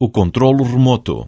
o controlo remoto.